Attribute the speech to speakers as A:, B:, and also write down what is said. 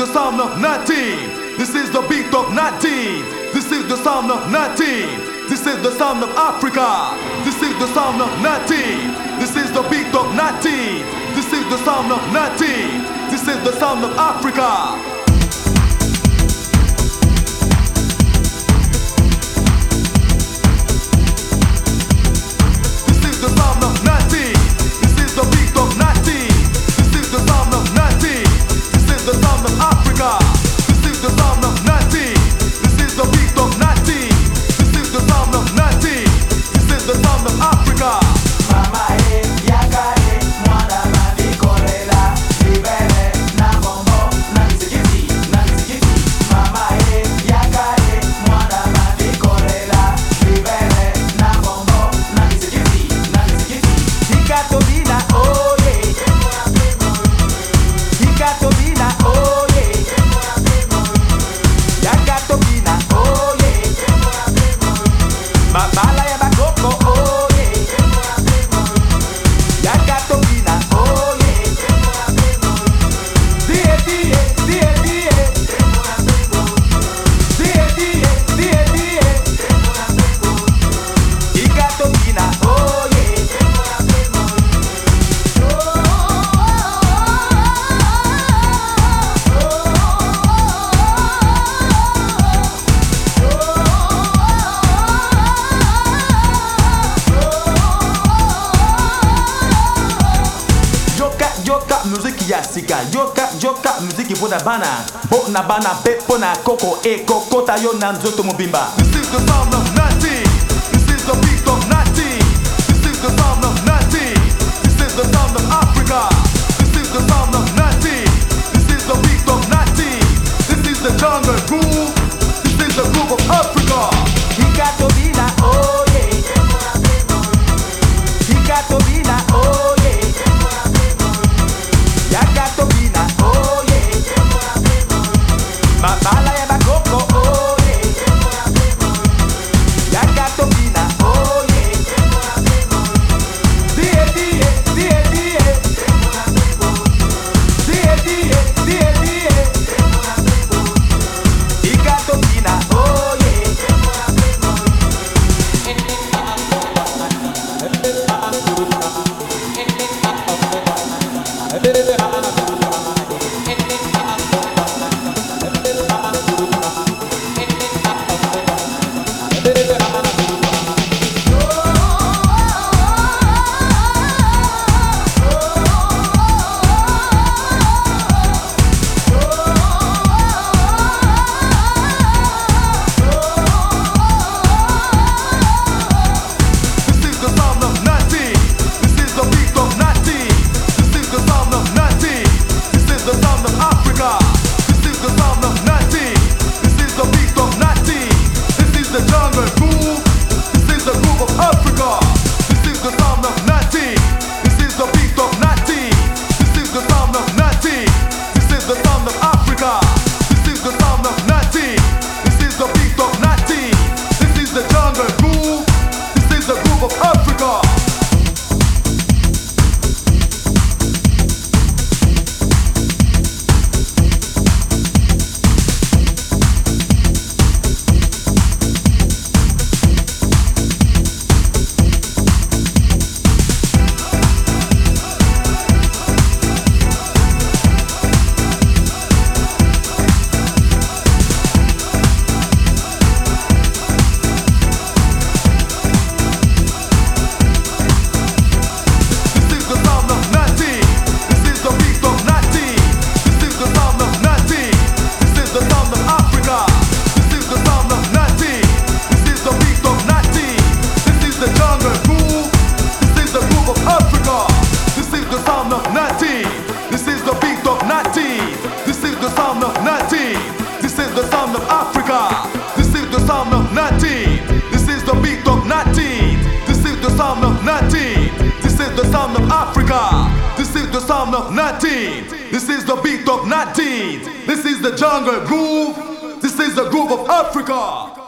A: the sound of 19. This is the beat of 19. This is the sound of 19. This is the sound of Africa. This is the sound of 19. This is the beat of 19. This is the sound of 19. This is the sound of Africa. sika. Yoka yoka muziki mpo na bana mpo na bana mpe mpo na koko. Ekokota yo na nzoto mobimba. All I ever This is the beat of 19. This is the jungle groove. This is the groove of Africa.